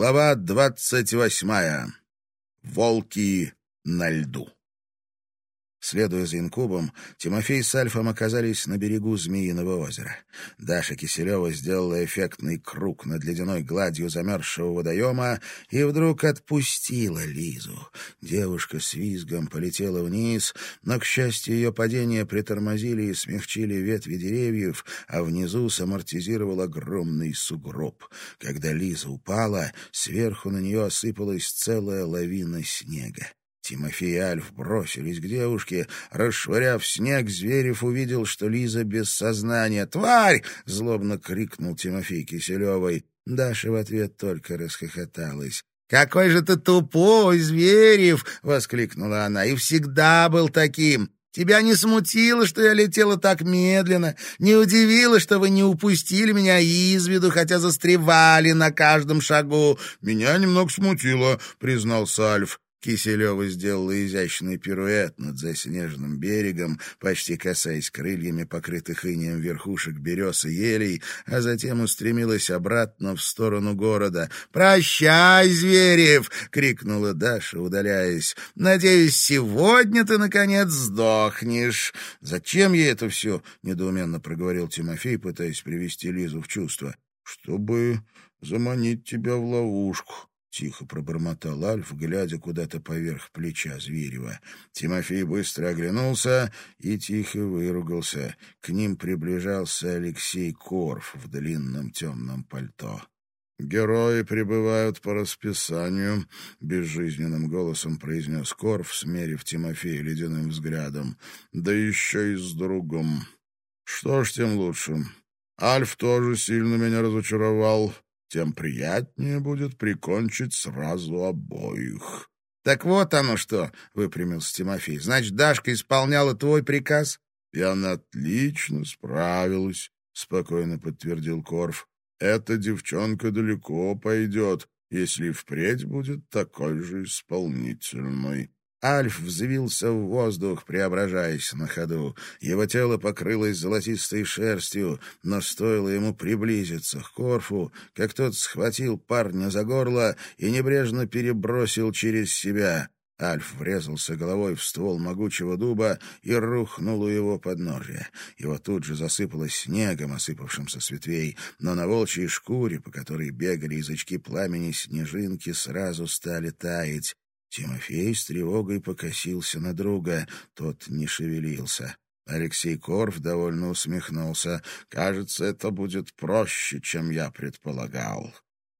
Глава двадцать восьмая. Волки на льду. Следуя за инкубом, Тимофей с Альфом оказались на берегу Змеиного озера. Даша Киселева сделала эффектный круг над ледяной гладью замерзшего водоема и вдруг отпустила Лизу. Девушка с визгом полетела вниз, но, к счастью, ее падение притормозили и смягчили ветви деревьев, а внизу самортизировал огромный сугроб. Когда Лиза упала, сверху на нее осыпалась целая лавина снега. Тимофей и Альф бросились к девушке. Расшвыряв снег, Зверев увидел, что Лиза без сознания. «Тварь!» — злобно крикнул Тимофей Киселевой. Даша в ответ только расхохоталась. «Какой же ты тупой, Зверев!» — воскликнула она. «И всегда был таким!» Тебя не смутило, что я летела так медленно? Не удивило, что вы не упустили меня из виду, хотя застревали на каждом шагу?» «Меня немного смутило», — признался Альф. Киселева сделала изящный пируэт над заснеженным берегом, почти касаясь крыльями покрытых инеем верхушек берез и елей, а затем устремилась обратно в сторону города. «Прощай, Зверев!» — крикнула Даша, удаляясь. «Надеюсь, сегодня ты, наконец, сдохнешь!» «Зачем ей это все?» — недоуменно проговорил Тимофей, пытаясь привести Лизу в чувство. «Чтобы заманить тебя в ловушку». — тихо пробормотал Альф, глядя куда-то поверх плеча Зверева. Тимофей быстро оглянулся и тихо выругался. К ним приближался Алексей Корф в длинном темном пальто. «Герои прибывают по расписанию», — безжизненным голосом произнес Корф, смерив Тимофея ледяным взглядом. «Да еще и с другом. Что ж, тем лучше. Альф тоже сильно меня разочаровал тем приятнее будет прикончить сразу обоих. — Так вот оно что, — выпрямился Тимофей. — Значит, Дашка исполняла твой приказ? — И она отлично справилась, — спокойно подтвердил Корф. — Эта девчонка далеко пойдет, если впредь будет такой же исполнительной. Альф взвился в воздух, преображаясь на ходу. Его тело покрылось золотистой шерстью, но стоило ему приблизиться к Корфу, как тот схватил парня за горло и небрежно перебросил через себя. Альф врезался головой в ствол могучего дуба и рухнул у его подножия. Его тут же засыпало снегом, осыпавшимся с ветвей, но на волчьей шкуре, по которой бегали язычки пламени снежинки, сразу стали таять. Тимофей с тревогой покосился на друга. Тот не шевелился. Алексей Корф довольно усмехнулся. «Кажется, это будет проще, чем я предполагал».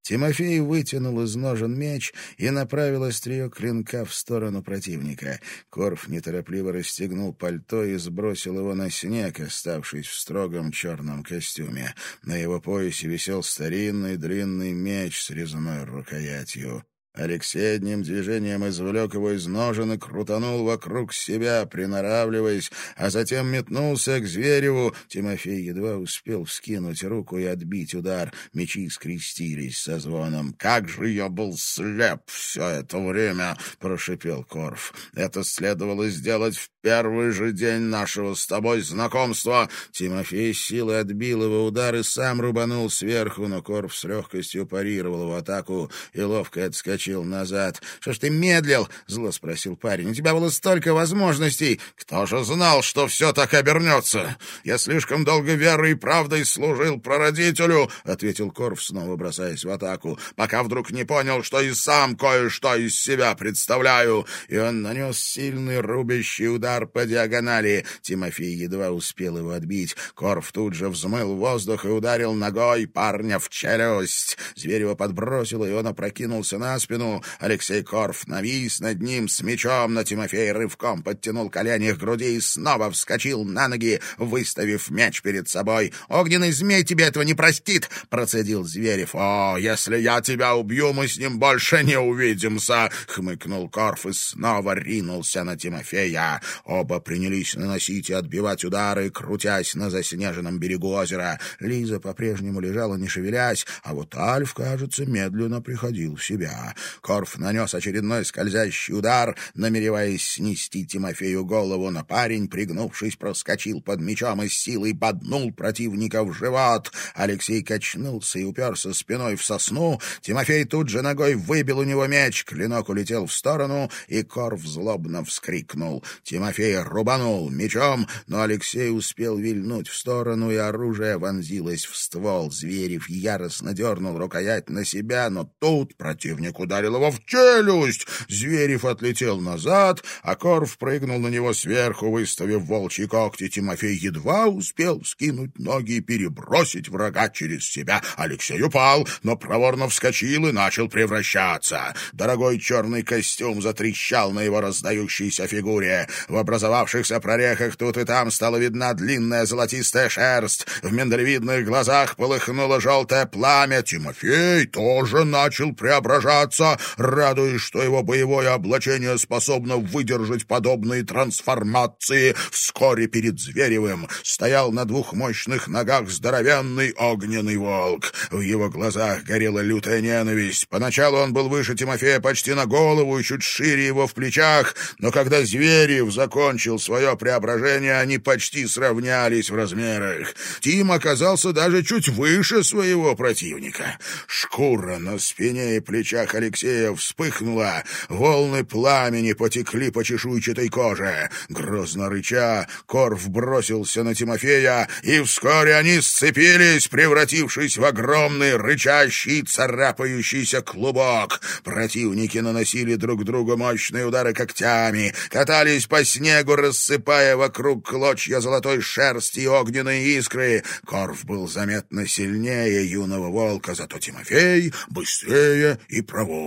Тимофей вытянул из ножен меч и направил острие клинка в сторону противника. Корф неторопливо расстегнул пальто и сбросил его на снег, оставшись в строгом черном костюме. На его поясе висел старинный длинный меч с резной рукоятью. Алексей одним движением извлек его из ножен и крутанул вокруг себя, приноравливаясь, а затем метнулся к Звереву. Тимофей едва успел вскинуть руку и отбить удар. Мечи скрестились со звоном. «Как же я был слеп все это время!» — прошипел Корф. «Это следовало сделать в первый же день нашего с тобой знакомства!» Тимофей силой отбил его удар и сам рубанул сверху, но Корф с легкостью парировал его атаку и ловко отскочил отскочил назад. «Что ж ты медлил?» — зло спросил парень. «У тебя было столько возможностей!» «Кто же знал, что все так обернется? Я слишком долго верой и правдой служил прародителю!» — ответил Корф, снова бросаясь в атаку, «пока вдруг не понял, что и сам кое-что из себя представляю!» И он нанес сильный рубящий удар по диагонали. Тимофей едва успел его отбить. Корф тут же взмыл воздух и ударил ногой парня в челюсть. Зверь его подбросил, и он опрокинулся на спину, спину. Алексей Корф навис над ним с мечом, но Тимофей рывком подтянул колени к груди и снова вскочил на ноги, выставив меч перед собой. «Огненный змей тебе этого не простит!» — процедил Зверев. «О, если я тебя убью, мы с ним больше не увидимся!» — хмыкнул Корф и снова ринулся на Тимофея. Оба принялись наносить и отбивать удары, крутясь на заснеженном берегу озера. Лиза по-прежнему лежала, не шевелясь, а вот Альф, кажется, медленно приходил в себя. Корф нанес очередной скользящий удар, намереваясь снести Тимофею голову, но парень, пригнувшись, проскочил под мечом и с силой поднул противника в живот. Алексей качнулся и уперся спиной в сосну. Тимофей тут же ногой выбил у него меч, клинок улетел в сторону, и Корф злобно вскрикнул. Тимофей рубанул мечом, но Алексей успел вильнуть в сторону, и оружие вонзилось в ствол. Зверев яростно дернул рукоять на себя, но тут противник ударил его в челюсть. Зверев отлетел назад, а Корф прыгнул на него сверху, выставив волчьи когти. Тимофей едва успел скинуть ноги и перебросить врага через себя. Алексей упал, но проворно вскочил и начал превращаться. Дорогой черный костюм затрещал на его раздающейся фигуре. В образовавшихся прорехах тут и там стала видна длинная золотистая шерсть. В миндалевидных глазах полыхнуло желтое пламя. Тимофей тоже начал преображаться, радуясь, что его боевое облачение способно выдержать подобные трансформации. Вскоре перед Зверевым стоял на двух мощных ногах здоровенный огненный волк. В его глазах горела лютая ненависть. Поначалу он был выше Тимофея почти на голову и чуть шире его в плечах, но когда Зверев закончил свое преображение, они почти сравнялись в размерах. Тим оказался даже чуть выше своего противника. Шкура на спине и плечах Алексея вспыхнула, волны пламени потекли по чешуйчатой коже. Грозно рыча, Корф бросился на Тимофея, и вскоре они сцепились, превратившись в огромный рычащий, царапающийся клубок. Противники наносили друг другу мощные удары когтями, катались по снегу, рассыпая вокруг клочья золотой шерсти и огненные искры. Корф был заметно сильнее юного волка, зато Тимофей быстрее и проворнее.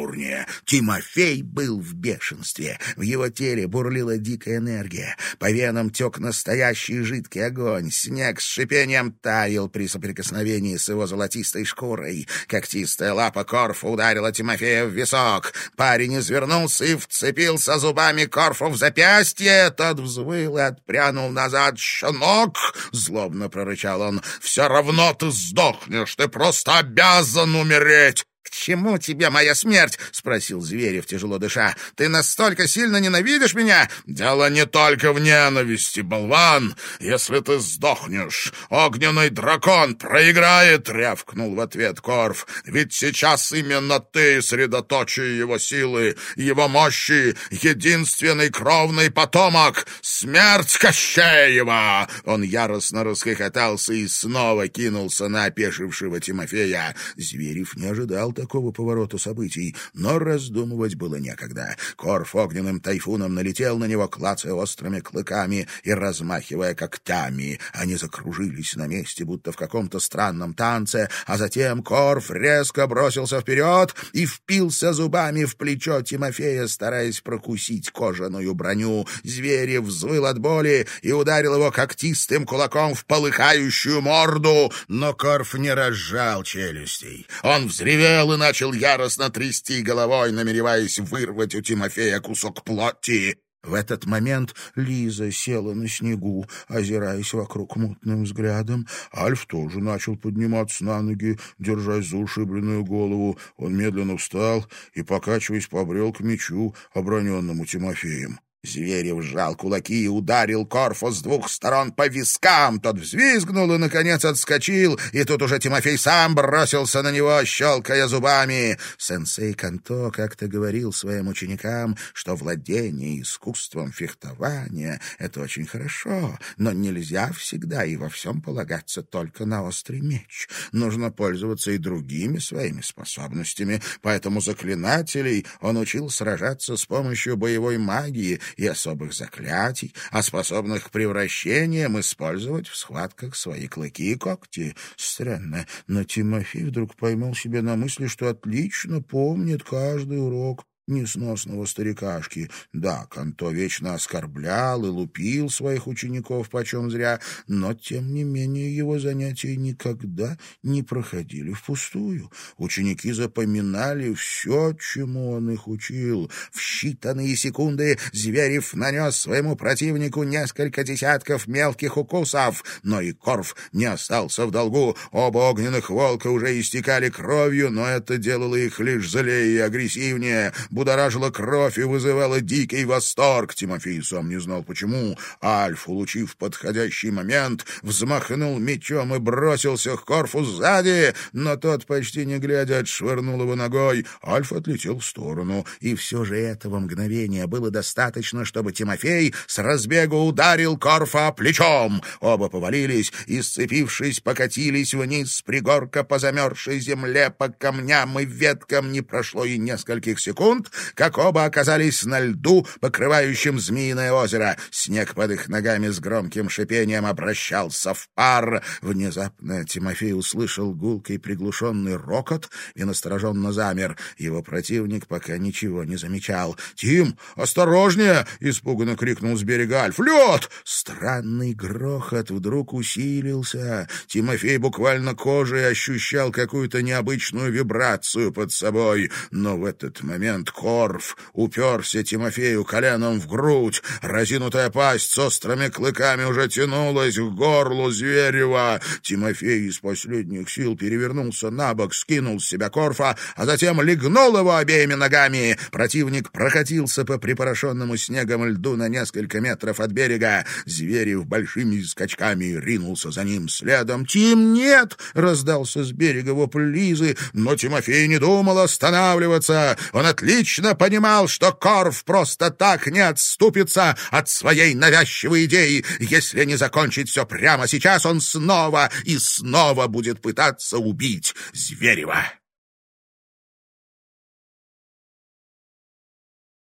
Тимофей был в бешенстве. В его теле бурлила дикая энергия. По венам тек настоящий жидкий огонь. Снег с шипением таял при соприкосновении с его золотистой шкурой. Когтистая лапа Корфа ударила Тимофея в висок. Парень извернулся и вцепился зубами Корфу в запястье. Тот взвыл и отпрянул назад. «Щенок!» — злобно прорычал он. «Все равно ты сдохнешь! Ты просто обязан умереть!» «К чему тебе моя смерть?» — спросил Зверев, тяжело дыша. «Ты настолько сильно ненавидишь меня?» «Дело не только в ненависти, болван. Если ты сдохнешь, огненный дракон проиграет!» — рявкнул в ответ Корф. «Ведь сейчас именно ты средоточие его силы, его мощи, единственный кровный потомок! Смерть Кощеева!» Он яростно расхохотался и снова кинулся на опешившего Тимофея. Зверев не ожидал такого поворота событий, но раздумывать было некогда. Корф огненным тайфуном налетел на него, клацая острыми клыками и размахивая когтями. Они закружились на месте, будто в каком-то странном танце, а затем Корф резко бросился вперед и впился зубами в плечо Тимофея, стараясь прокусить кожаную броню. Зверь взвыл от боли и ударил его когтистым кулаком в полыхающую морду, но Корф не разжал челюстей. Он взревел и начал яростно трясти головой, намереваясь вырвать у Тимофея кусок плоти. В этот момент Лиза села на снегу, озираясь вокруг мутным взглядом. Альф тоже начал подниматься на ноги, держась за ушибленную голову. Он медленно встал и, покачиваясь, побрел к мечу, оброненному Тимофеем. Зверев сжал кулаки и ударил Корфу с двух сторон по вискам. Тот взвизгнул и, наконец, отскочил, и тут уже Тимофей сам бросился на него, щелкая зубами. Сенсей Канто как-то говорил своим ученикам, что владение искусством фехтования — это очень хорошо, но нельзя всегда и во всем полагаться только на острый меч. Нужно пользоваться и другими своими способностями, поэтому заклинателей он учил сражаться с помощью боевой магии — и особых заклятий, а способных к превращениям использовать в схватках свои клыки и когти. Странно, но Тимофей вдруг поймал себя на мысли, что отлично помнит каждый урок несносного старикашки. Да, Канто вечно оскорблял и лупил своих учеников почем зря, но, тем не менее, его занятия никогда не проходили впустую. Ученики запоминали все, чему он их учил. В считанные секунды Зверев нанес своему противнику несколько десятков мелких укусов, но и Корф не остался в долгу. Оба огненных волка уже истекали кровью, но это делало их лишь злее и агрессивнее будоражила кровь и вызывала дикий восторг. Тимофей сам не знал почему. Альф, улучив подходящий момент, взмахнул мечом и бросился к Корфу сзади, но тот, почти не глядя, отшвырнул его ногой. Альф отлетел в сторону, и все же этого мгновения было достаточно, чтобы Тимофей с разбегу ударил Корфа плечом. Оба повалились и, сцепившись, покатились вниз с пригорка по замерзшей земле, по камням и веткам. Не прошло и нескольких секунд, секунд, как оба оказались на льду, покрывающем Змеиное озеро. Снег под их ногами с громким шипением обращался в пар. Внезапно Тимофей услышал гулкий приглушенный рокот и настороженно замер. Его противник пока ничего не замечал. «Тим, осторожнее!» — испуганно крикнул с берега Альф. «Лед!» Странный грохот вдруг усилился. Тимофей буквально кожей ощущал какую-то необычную вибрацию под собой. Но в этот момент Корф уперся Тимофею коленом в грудь. Разинутая пасть с острыми клыками уже тянулась к горлу Зверева. Тимофей из последних сил перевернулся на бок, скинул с себя Корфа, а затем легнул его обеими ногами. Противник прокатился по припорошенному снегом льду на несколько метров от берега. Зверев большими скачками ринулся за ним следом. «Тим, нет!» — раздался с берега вопль Лизы, но Тимофей не думал останавливаться. Он отлично отлично понимал, что Корф просто так не отступится от своей навязчивой идеи. Если не закончить все прямо сейчас, он снова и снова будет пытаться убить Зверева.